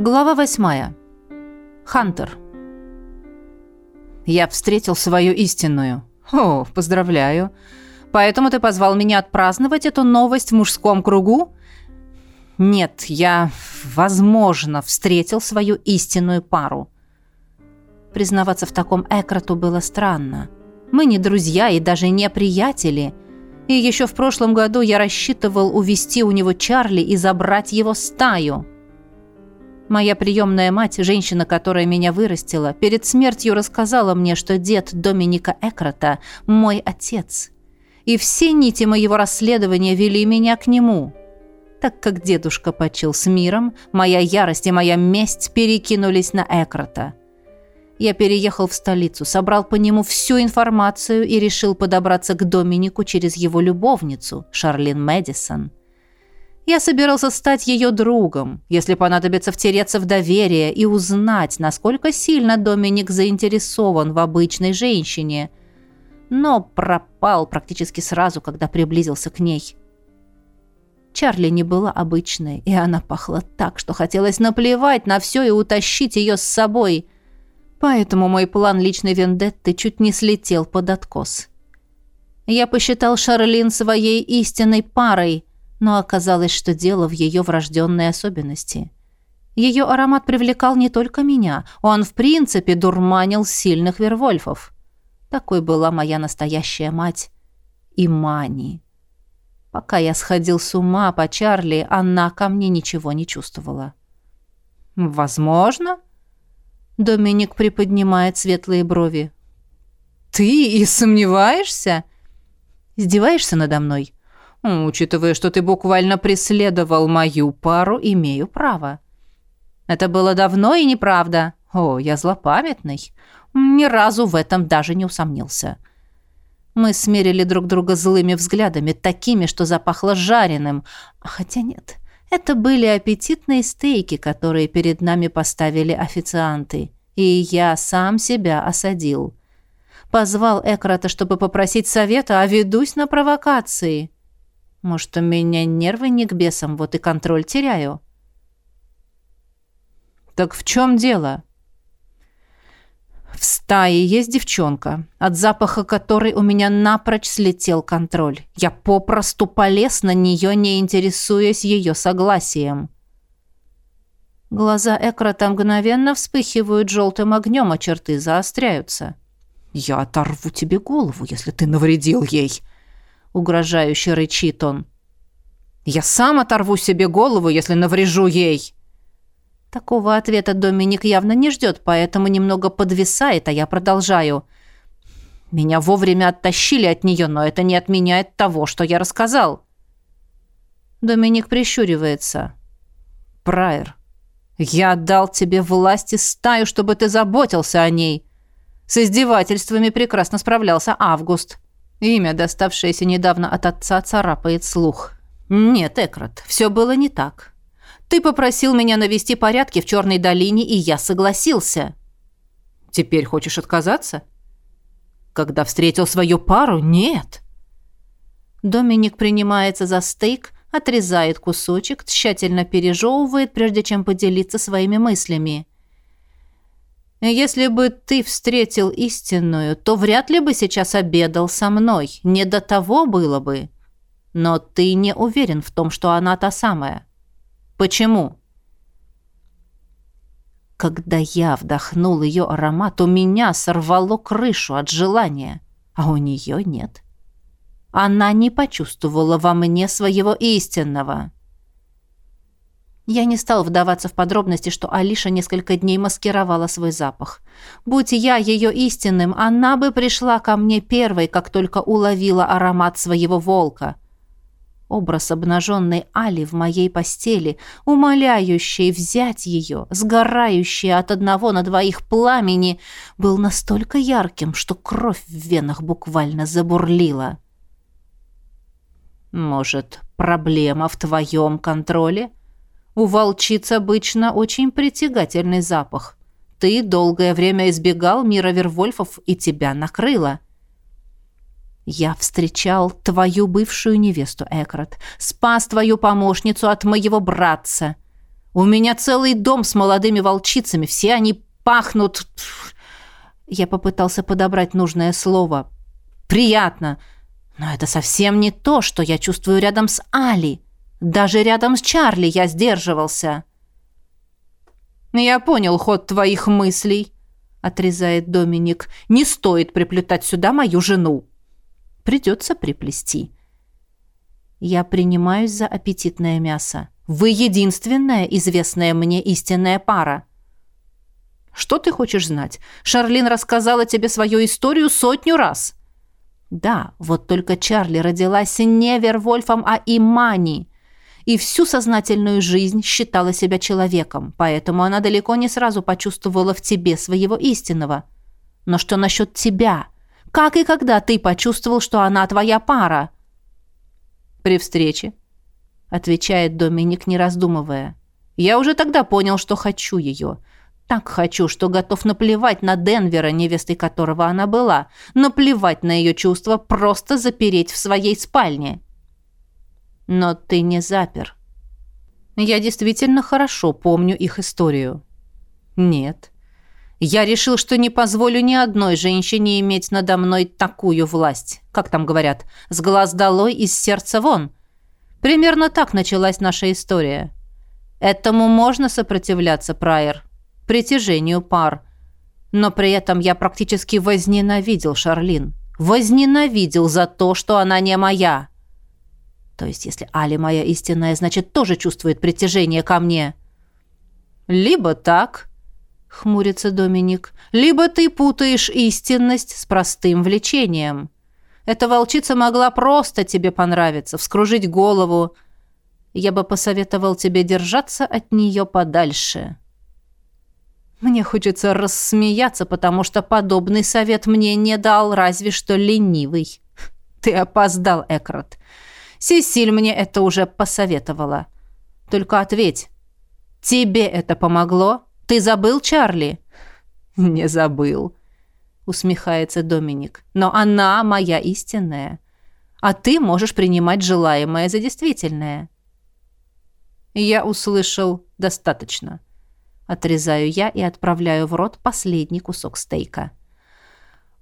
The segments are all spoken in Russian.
Глава восьмая. Хантер. Я встретил свою истинную. О, поздравляю. Поэтому ты позвал меня отпраздновать эту новость в мужском кругу? Нет, я, возможно, встретил свою истинную пару. Признаваться в таком Экроту было странно. Мы не друзья и даже не приятели. И еще в прошлом году я рассчитывал увести у него Чарли и забрать его стаю. Моя приемная мать, женщина, которая меня вырастила, перед смертью рассказала мне, что дед Доминика Экрота – мой отец. И все нити моего расследования вели меня к нему. Так как дедушка почил с миром, моя ярость и моя месть перекинулись на Экрота. Я переехал в столицу, собрал по нему всю информацию и решил подобраться к Доминику через его любовницу, Шарлин Мэдисон – я собирался стать ее другом, если понадобится втереться в доверие и узнать, насколько сильно Доминик заинтересован в обычной женщине. Но пропал практически сразу, когда приблизился к ней. Чарли не была обычной, и она пахла так, что хотелось наплевать на все и утащить ее с собой. Поэтому мой план личной вендетты чуть не слетел под откос. Я посчитал Шарлин своей истинной парой – но оказалось, что дело в ее врожденной особенности. Ее аромат привлекал не только меня, он в принципе дурманил сильных вервольфов. Такой была моя настоящая мать. И Мани. Пока я сходил с ума по Чарли, она ко мне ничего не чувствовала. «Возможно?» Доминик приподнимает светлые брови. «Ты и сомневаешься?» «Издеваешься надо мной?» Учитывая, что ты буквально преследовал мою пару, имею право. Это было давно и неправда. О, я злопамятный. Ни разу в этом даже не усомнился. Мы смерили друг друга злыми взглядами, такими, что запахло жареным. Хотя нет, это были аппетитные стейки, которые перед нами поставили официанты. И я сам себя осадил. Позвал Экрата, чтобы попросить совета, а ведусь на провокации. Может, у меня нервы не к бесам, вот и контроль теряю. Так в чем дело? В стае есть девчонка, от запаха которой у меня напрочь слетел контроль. Я попросту полез на нее, не интересуясь ее согласием. Глаза Экрата мгновенно вспыхивают желтым огнем, а черты заостряются. «Я оторву тебе голову, если ты навредил ей!» Угрожающе рычит он. Я сам оторву себе голову, если наврежу ей. Такого ответа Доминик явно не ждет, поэтому немного подвисает, а я продолжаю. Меня вовремя оттащили от нее, но это не отменяет того, что я рассказал. Доминик прищуривается. Прайер, я отдал тебе власти стаю, чтобы ты заботился о ней. С издевательствами прекрасно справлялся Август. Имя, доставшееся недавно от отца, царапает слух. «Нет, Экрат, все было не так. Ты попросил меня навести порядки в Черной долине, и я согласился». «Теперь хочешь отказаться?» «Когда встретил свою пару? Нет». Доминик принимается за стейк, отрезает кусочек, тщательно пережевывает, прежде чем поделиться своими мыслями. Если бы ты встретил истинную, то вряд ли бы сейчас обедал со мной. Не до того было бы. Но ты не уверен в том, что она та самая. Почему? Когда я вдохнул ее аромат, у меня сорвало крышу от желания, а у нее нет. Она не почувствовала во мне своего истинного. Я не стал вдаваться в подробности, что Алиша несколько дней маскировала свой запах. Будь я ее истинным, она бы пришла ко мне первой, как только уловила аромат своего волка. Образ обнаженной Али в моей постели, умоляющий взять ее, сгорающий от одного на двоих пламени, был настолько ярким, что кровь в венах буквально забурлила. «Может, проблема в твоем контроле?» У волчиц обычно очень притягательный запах. Ты долгое время избегал мира Вервольфов, и тебя накрыло. Я встречал твою бывшую невесту, Экрат, спас твою помощницу от моего братца. У меня целый дом с молодыми волчицами, все они пахнут... Я попытался подобрать нужное слово. Приятно. Но это совсем не то, что я чувствую рядом с Али. Даже рядом с Чарли я сдерживался. «Я понял ход твоих мыслей», — отрезает Доминик. «Не стоит приплетать сюда мою жену». «Придется приплести». Я принимаюсь за аппетитное мясо. Вы единственная известная мне истинная пара. Что ты хочешь знать? Шарлин рассказала тебе свою историю сотню раз. Да, вот только Чарли родилась не Вервольфом, а Имани. И всю сознательную жизнь считала себя человеком, поэтому она далеко не сразу почувствовала в тебе своего истинного. Но что насчет тебя? Как и когда ты почувствовал, что она твоя пара? При встрече, отвечает Доминик, не раздумывая. Я уже тогда понял, что хочу ее. Так хочу, что готов наплевать на Денвера, невестой которого она была, наплевать на ее чувства, просто запереть в своей спальне. Но ты не запер. Я действительно хорошо помню их историю. Нет. Я решил, что не позволю ни одной женщине иметь надо мной такую власть. Как там говорят, с глаз долой, из сердца вон. Примерно так началась наша история. Этому можно сопротивляться, Прайер притяжению пар. Но при этом я практически возненавидел Шарлин. Возненавидел за то, что она не моя. То есть, если Али моя истинная, значит, тоже чувствует притяжение ко мне. Либо так, хмурится Доминик, либо ты путаешь истинность с простым влечением. Эта волчица могла просто тебе понравиться, вскружить голову. Я бы посоветовал тебе держаться от нее подальше. Мне хочется рассмеяться, потому что подобный совет мне не дал разве что ленивый. Ты опоздал, Экрат. Сесиль мне это уже посоветовала. Только ответь. Тебе это помогло? Ты забыл Чарли? Не забыл, усмехается Доминик. Но она моя истинная. А ты можешь принимать желаемое за действительное. Я услышал достаточно. Отрезаю я и отправляю в рот последний кусок стейка.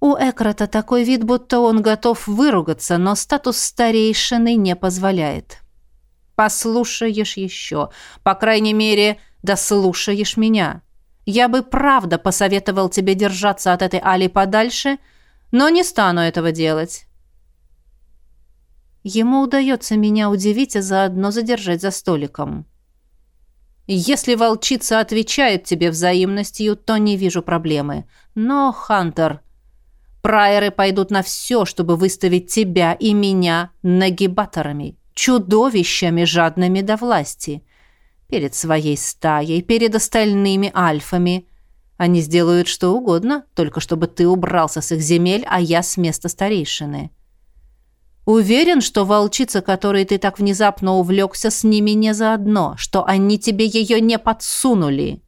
У Экрата такой вид, будто он готов выругаться, но статус старейшины не позволяет. «Послушаешь еще. По крайней мере, дослушаешь меня. Я бы правда посоветовал тебе держаться от этой Али подальше, но не стану этого делать». Ему удается меня удивить и заодно задержать за столиком. Если волчица отвечает тебе взаимностью, то не вижу проблемы. Но, Хантер, прайеры пойдут на все, чтобы выставить тебя и меня нагибаторами, чудовищами, жадными до власти. Перед своей стаей, перед остальными альфами. Они сделают что угодно, только чтобы ты убрался с их земель, а я с места старейшины. Уверен, что волчица, которой ты так внезапно увлекся, с ними не заодно, что они тебе ее не подсунули.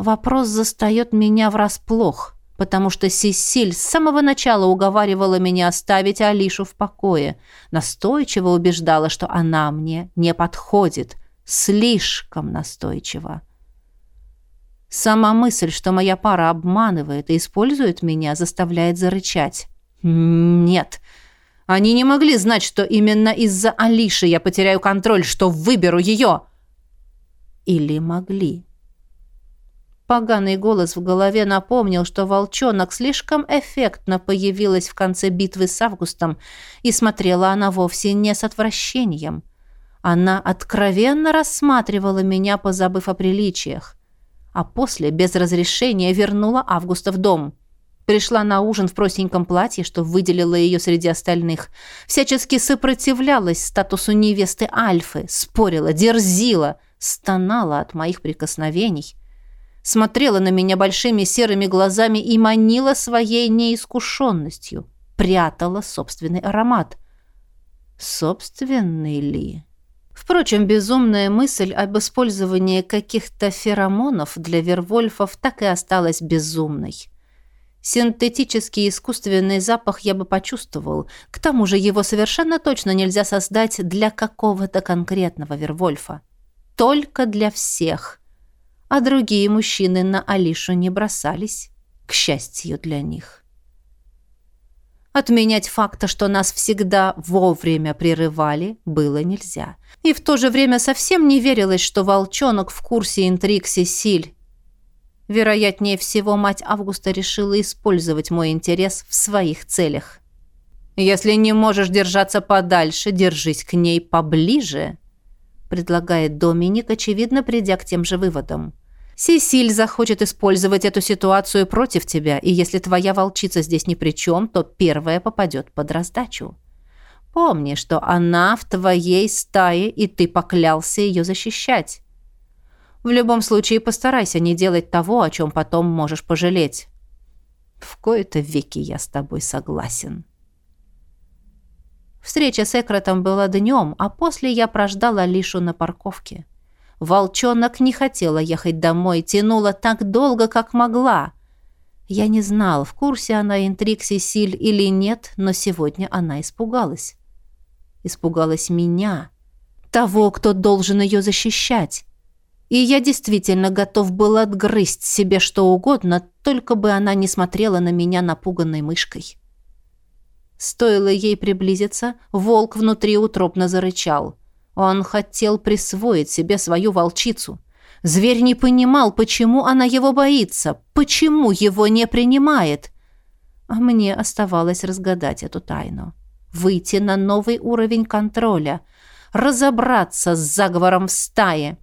Вопрос застает меня врасплох, потому что Сесиль с самого начала уговаривала меня оставить Алишу в покое, настойчиво убеждала, что она мне не подходит, слишком настойчиво. Сама мысль, что моя пара обманывает и использует меня, заставляет зарычать. «Нет. Они не могли знать, что именно из-за Алиши я потеряю контроль, что выберу ее». Или могли. Поганый голос в голове напомнил, что волчонок слишком эффектно появилась в конце битвы с Августом, и смотрела она вовсе не с отвращением. Она откровенно рассматривала меня, позабыв о приличиях, а после без разрешения вернула Августа в дом. Пришла на ужин в простеньком платье, что выделило ее среди остальных. Всячески сопротивлялась статусу невесты Альфы, спорила, дерзила, стонала от моих прикосновений. Смотрела на меня большими серыми глазами и манила своей неискушенностью. Прятала собственный аромат. Собственный ли? Впрочем, безумная мысль об использовании каких-то феромонов для вервольфов так и осталась безумной. Синтетический искусственный запах я бы почувствовал. К тому же его совершенно точно нельзя создать для какого-то конкретного Вервольфа. только для всех. А другие мужчины на Алишу не бросались, к счастью для них. Отменять факта, что нас всегда вовремя прерывали, было нельзя. И в то же время совсем не верилось, что волчонок в курсе интриг Сесиль. Вероятнее всего, мать Августа решила использовать мой интерес в своих целях. «Если не можешь держаться подальше, держись к ней поближе», предлагает Доминик, очевидно, придя к тем же выводам. Сесиль захочет использовать эту ситуацию против тебя, и если твоя волчица здесь ни при чем, то первая попадет под раздачу. Помни, что она в твоей стае, и ты поклялся ее защищать. В любом случае постарайся не делать того, о чем потом можешь пожалеть. В кои-то веки я с тобой согласен. Встреча с Экротом была днем, а после я прождала Лишу на парковке. Волчонок не хотела ехать домой, тянула так долго, как могла. Я не знал, в курсе она интриг Сесиль или нет, но сегодня она испугалась. Испугалась меня, того, кто должен ее защищать. И я действительно готов был отгрызть себе что угодно, только бы она не смотрела на меня напуганной мышкой. Стоило ей приблизиться, волк внутри утробно зарычал. Он хотел присвоить себе свою волчицу. Зверь не понимал, почему она его боится, почему его не принимает. А мне оставалось разгадать эту тайну. Выйти на новый уровень контроля, разобраться с заговором в стае,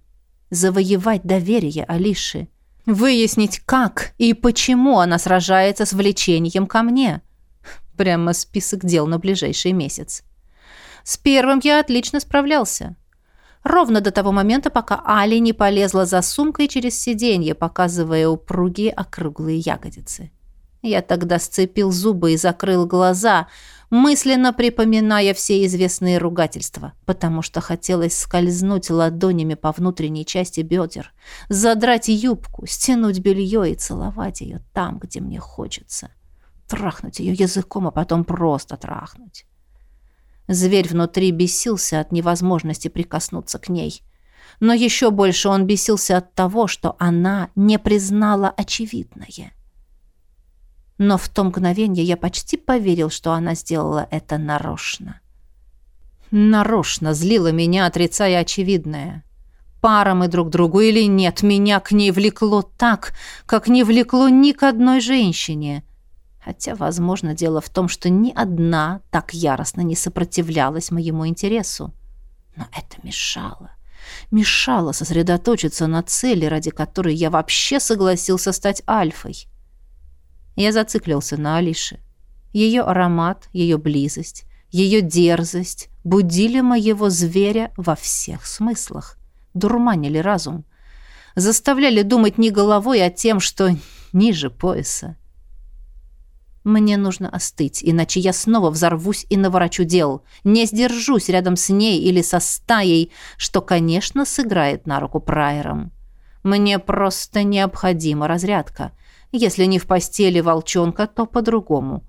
завоевать доверие Алиши, выяснить, как и почему она сражается с влечением ко мне. Прямо список дел на ближайший месяц. С первым я отлично справлялся. Ровно до того момента, пока Али не полезла за сумкой через сиденье, показывая упругие округлые ягодицы. Я тогда сцепил зубы и закрыл глаза, мысленно припоминая все известные ругательства, потому что хотелось скользнуть ладонями по внутренней части бедер, задрать юбку, стянуть белье и целовать ее там, где мне хочется. Трахнуть ее языком, а потом просто трахнуть. Зверь внутри бесился от невозможности прикоснуться к ней. Но еще больше он бесился от того, что она не признала очевидное. Но в то мгновение я почти поверил, что она сделала это нарочно. Нарочно злила меня, отрицая очевидное. Пара мы друг другу или нет, меня к ней влекло так, как не влекло ни к одной женщине. Хотя, возможно, дело в том, что ни одна так яростно не сопротивлялась моему интересу. Но это мешало. Мешало сосредоточиться на цели, ради которой я вообще согласился стать альфой. Я зациклился на Алише. Ее аромат, ее близость, ее дерзость будили моего зверя во всех смыслах. Дурманили разум. Заставляли думать не головой, а тем, что ниже пояса. Мне нужно остыть, иначе я снова взорвусь и наворочу дел. Не сдержусь рядом с ней или со стаей, что, конечно, сыграет на руку прайерам. Мне просто необходима разрядка. Если не в постели волчонка, то по-другому.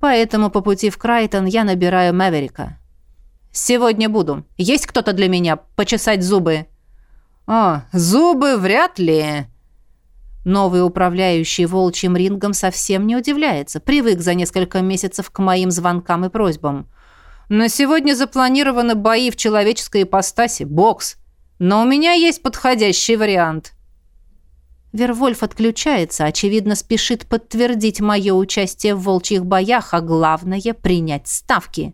Поэтому по пути в Крайтон я набираю Мэверика. «Сегодня буду. Есть кто-то для меня? Почесать зубы?» «О, зубы вряд ли», Новый управляющий волчьим рингом совсем не удивляется, привык за несколько месяцев к моим звонкам и просьбам. На сегодня запланированы бои в человеческой ипостаси, бокс. Но у меня есть подходящий вариант. Вервольф отключается, очевидно, спешит подтвердить мое участие в волчьих боях, а главное – принять ставки.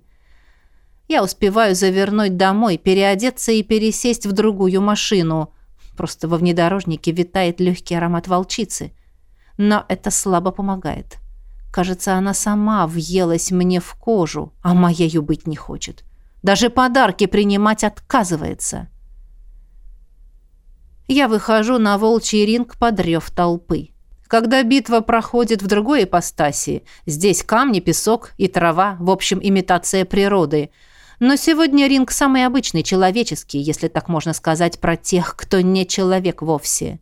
Я успеваю завернуть домой, переодеться и пересесть в другую машину – Просто во внедорожнике витает легкий аромат волчицы. Но это слабо помогает. Кажется, она сама въелась мне в кожу, а моею быть не хочет. Даже подарки принимать отказывается. Я выхожу на волчий ринг под рев толпы. Когда битва проходит в другой ипостаси, здесь камни, песок и трава, в общем, имитация природы – но сегодня ринг самый обычный, человеческий, если так можно сказать про тех, кто не человек вовсе.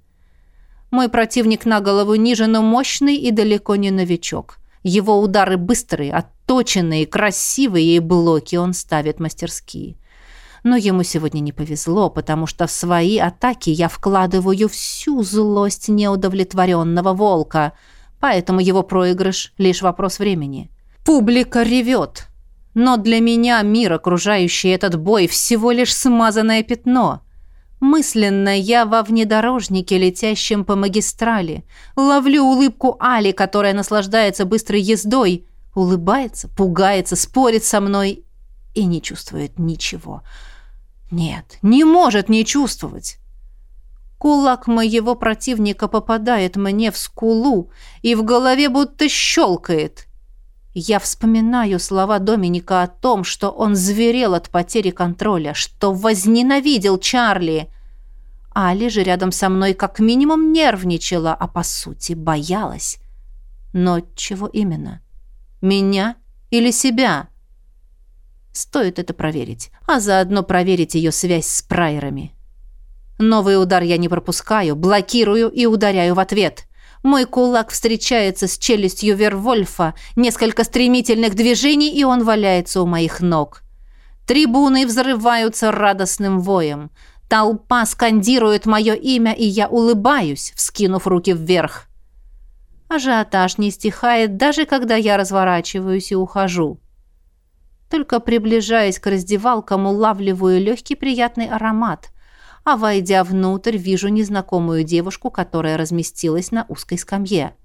Мой противник на голову ниже, но мощный и далеко не новичок. Его удары быстрые, отточенные, красивые, и блоки он ставит мастерские. Но ему сегодня не повезло, потому что в свои атаки я вкладываю всю злость неудовлетворенного волка, поэтому его проигрыш — лишь вопрос времени. Публика ревет. Но для меня мир, окружающий этот бой, всего лишь смазанное пятно. Мысленно я во внедорожнике, летящем по магистрали. Ловлю улыбку Али, которая наслаждается быстрой ездой, улыбается, пугается, спорит со мной и не чувствует ничего. Нет, не может не чувствовать. Кулак моего противника попадает мне в скулу и в голове будто щелкает. Я вспоминаю слова Доминика о том, что он зверел от потери контроля, что возненавидел Чарли. Али же рядом со мной как минимум нервничала, а по сути боялась. Но чего именно? Меня или себя? Стоит это проверить, а заодно проверить ее связь с прайерами. Новый удар я не пропускаю, блокирую и ударяю в ответ. Мой кулак встречается с челюстью Вервольфа, несколько стремительных движений, и он валяется у моих ног. Трибуны взрываются радостным воем. Толпа скандирует мое имя, и я улыбаюсь, вскинув руки вверх. Ажиотаж не стихает, даже когда я разворачиваюсь и ухожу. Только приближаясь к раздевалкам, улавливаю легкий приятный аромат – а, войдя внутрь, вижу незнакомую девушку, которая разместилась на узкой скамье.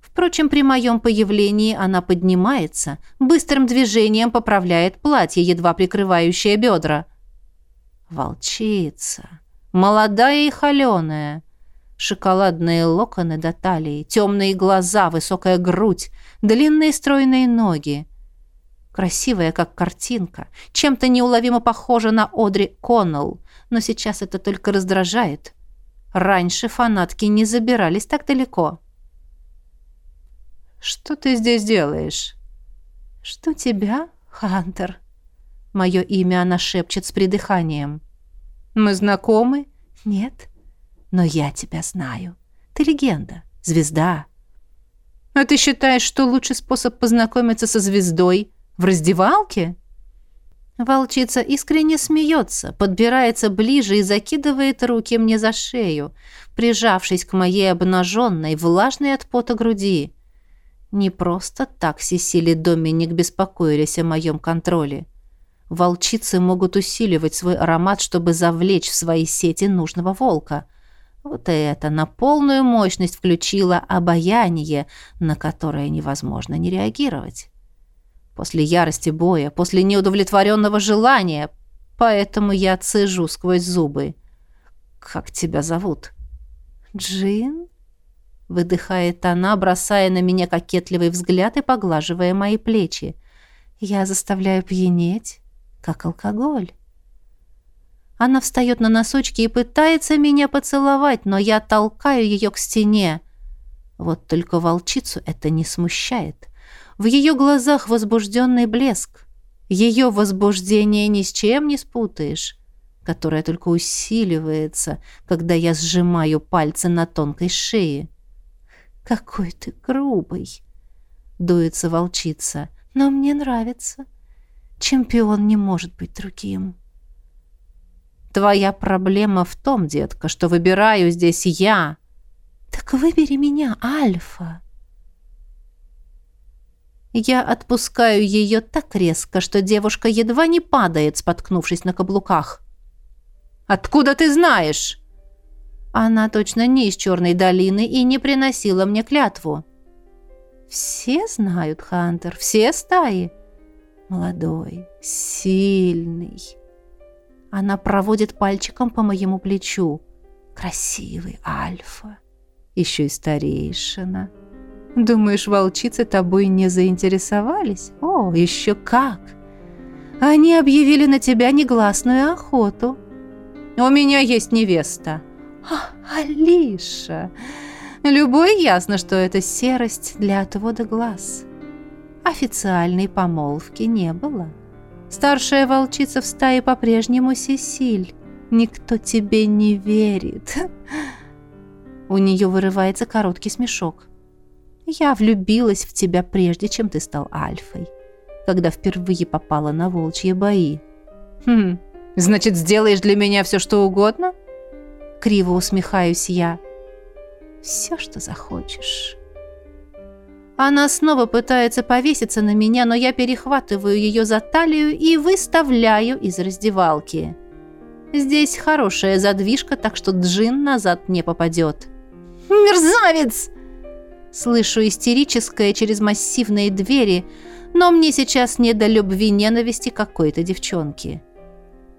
Впрочем, при моем появлении она поднимается, быстрым движением поправляет платье, едва прикрывающее бедра. Волчица. Молодая и холеная. Шоколадные локоны до талии, темные глаза, высокая грудь, длинные стройные ноги. Красивая, как картинка, чем-то неуловимо похожа на Одри Коннелл, но сейчас это только раздражает. Раньше фанатки не забирались так далеко. «Что ты здесь делаешь?» «Что тебя, Хантер?» Мое имя она шепчет с придыханием. «Мы знакомы?» «Нет, но я тебя знаю. Ты легенда, звезда». «А ты считаешь, что лучший способ познакомиться со звездой в раздевалке?» Волчица искренне смеется, подбирается ближе и закидывает руки мне за шею, прижавшись к моей обнаженной, влажной от пота груди. Не просто так Сесили Доминик беспокоились о моем контроле. Волчицы могут усиливать свой аромат, чтобы завлечь в свои сети нужного волка. Вот это на полную мощность включило обаяние, на которое невозможно не реагировать после ярости боя, после неудовлетворенного желания. Поэтому я цежу сквозь зубы. «Как тебя зовут?» «Джин?» Выдыхает она, бросая на меня кокетливый взгляд и поглаживая мои плечи. «Я заставляю пьянеть, как алкоголь». Она встает на носочки и пытается меня поцеловать, но я толкаю ее к стене. Вот только волчицу это не смущает. В ее глазах возбужденный блеск. Ее возбуждение ни с чем не спутаешь, которое только усиливается, когда я сжимаю пальцы на тонкой шее. «Какой ты грубый!» — дуется волчица. «Но мне нравится. Чемпион не может быть другим». «Твоя проблема в том, детка, что выбираю здесь я». «Так выбери меня, Альфа!» Я отпускаю ее так резко, что девушка едва не падает, споткнувшись на каблуках. «Откуда ты знаешь?» Она точно не из Черной долины и не приносила мне клятву. «Все знают, Хантер, все стаи. Молодой, сильный». Она проводит пальчиком по моему плечу. «Красивый Альфа, еще и старейшина». Думаешь, волчицы тобой не заинтересовались? О, еще как! Они объявили на тебя негласную охоту. У меня есть невеста. А, Алиша! Любой ясно, что это серость для отвода глаз. Официальной помолвки не было. Старшая волчица в стае по-прежнему Сесиль. Никто тебе не верит. У нее вырывается короткий смешок. Я влюбилась в тебя прежде, чем ты стал Альфой, когда впервые попала на волчьи бои. Хм, значит, сделаешь для меня все, что угодно? Криво усмехаюсь я. Все, что захочешь. Она снова пытается повеситься на меня, но я перехватываю ее за талию и выставляю из раздевалки. Здесь хорошая задвижка, так что Джин назад не попадет. «Мерзавец!» Слышу истерическое через массивные двери, но мне сейчас не до любви-ненависти какой-то девчонки.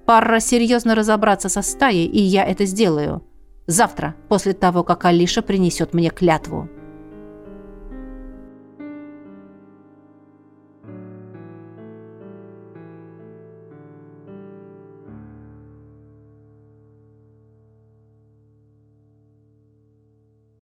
Пора серьезно разобраться со стаей, и я это сделаю. Завтра, после того, как Алиша принесет мне клятву.